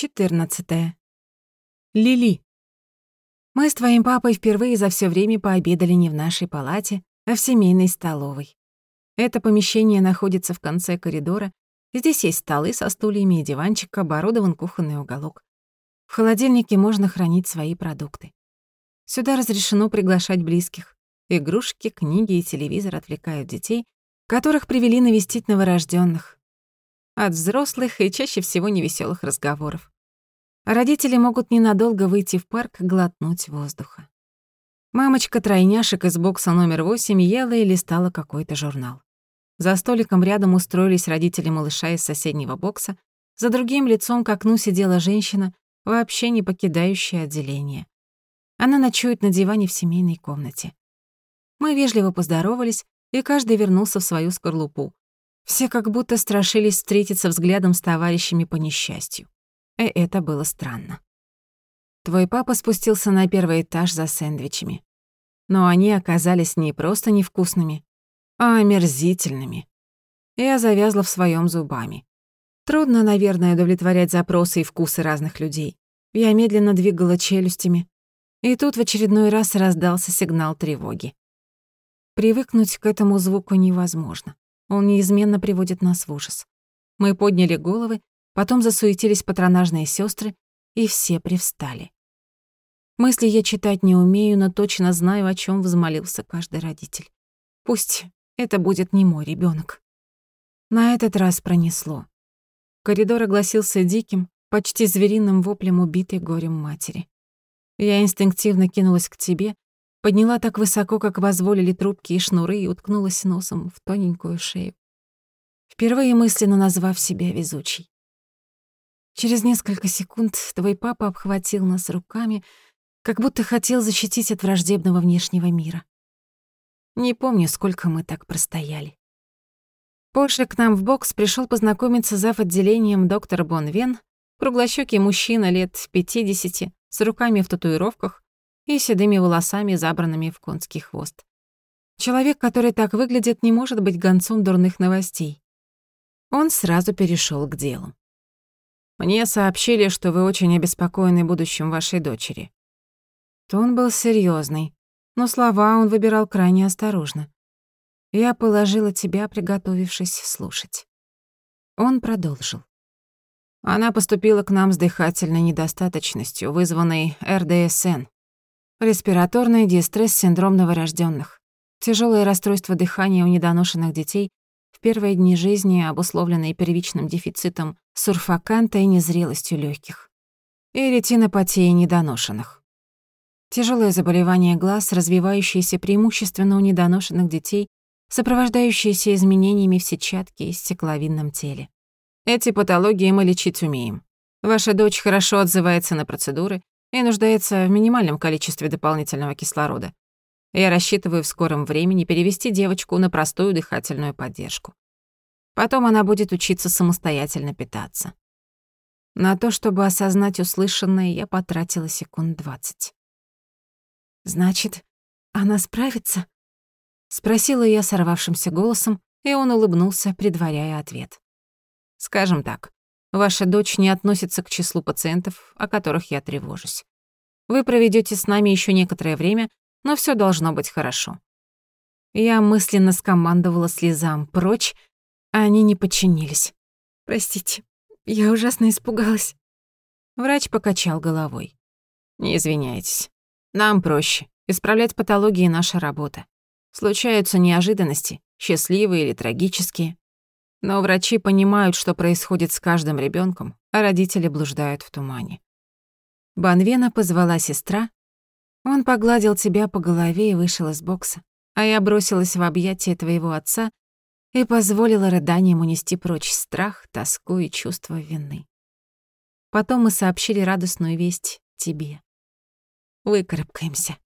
14. Лили. Мы с твоим папой впервые за все время пообедали не в нашей палате, а в семейной столовой. Это помещение находится в конце коридора. Здесь есть столы со стульями и диванчик, оборудован кухонный уголок. В холодильнике можно хранить свои продукты. Сюда разрешено приглашать близких. Игрушки, книги и телевизор отвлекают детей, которых привели навестить новорожденных от взрослых и чаще всего невеселых разговоров. Родители могут ненадолго выйти в парк глотнуть воздуха. Мамочка тройняшек из бокса номер 8 ела и листала какой-то журнал. За столиком рядом устроились родители малыша из соседнего бокса, за другим лицом к окну сидела женщина, вообще не покидающая отделение. Она ночует на диване в семейной комнате. Мы вежливо поздоровались, и каждый вернулся в свою скорлупу, все как будто страшились встретиться взглядом с товарищами по несчастью. И это было странно. Твой папа спустился на первый этаж за сэндвичами. Но они оказались не просто невкусными, а омерзительными. Я завязла в своем зубами. Трудно, наверное, удовлетворять запросы и вкусы разных людей. Я медленно двигала челюстями, и тут в очередной раз раздался сигнал тревоги. Привыкнуть к этому звуку невозможно. Он неизменно приводит нас в ужас. Мы подняли головы, потом засуетились патронажные сестры, и все привстали. Мысли я читать не умею, но точно знаю, о чем взмолился каждый родитель. Пусть это будет не мой ребенок. На этот раз пронесло. Коридор огласился диким, почти звериным воплем убитой горем матери. Я инстинктивно кинулась к тебе, Подняла так высоко, как позволили трубки и шнуры, и уткнулась носом в тоненькую шею. Впервые мысленно назвав себя везучей. Через несколько секунд твой папа обхватил нас руками, как будто хотел защитить от враждебного внешнего мира. Не помню, сколько мы так простояли. Позже к нам в бокс пришел познакомиться зав. отделением доктор Бонвен, круглощёкий мужчина лет 50 с руками в татуировках, и седыми волосами, забранными в конский хвост. Человек, который так выглядит, не может быть гонцом дурных новостей. Он сразу перешел к делу. «Мне сообщили, что вы очень обеспокоены будущим вашей дочери». Тон был серьезный, но слова он выбирал крайне осторожно. Я положила тебя, приготовившись слушать. Он продолжил. Она поступила к нам с дыхательной недостаточностью, вызванной РДСН, Респираторный дистресс-синдром новорожденных. Тяжелое расстройство дыхания у недоношенных детей в первые дни жизни, обусловленные первичным дефицитом сурфаканта и незрелостью легких. И ретинопатии недоношенных. Тяжелое заболевание глаз, развивающееся преимущественно у недоношенных детей, сопровождающееся изменениями в сетчатке и стекловидном теле. Эти патологии мы лечить умеем. Ваша дочь хорошо отзывается на процедуры, и нуждается в минимальном количестве дополнительного кислорода. Я рассчитываю в скором времени перевести девочку на простую дыхательную поддержку. Потом она будет учиться самостоятельно питаться. На то, чтобы осознать услышанное, я потратила секунд двадцать. «Значит, она справится?» — спросила я сорвавшимся голосом, и он улыбнулся, предваряя ответ. «Скажем так, Ваша дочь не относится к числу пациентов, о которых я тревожусь. Вы проведете с нами еще некоторое время, но все должно быть хорошо». Я мысленно скомандовала слезам прочь, они не подчинились. «Простите, я ужасно испугалась». Врач покачал головой. «Не извиняйтесь. Нам проще. Исправлять патологии — наша работа. Случаются неожиданности, счастливые или трагические. Но врачи понимают, что происходит с каждым ребенком, а родители блуждают в тумане. Банвена позвала сестра. Он погладил тебя по голове и вышел из бокса, а я бросилась в объятия твоего отца и позволила рыданиям унести прочь страх, тоску и чувство вины. Потом мы сообщили радостную весть тебе. Выкарабкаемся.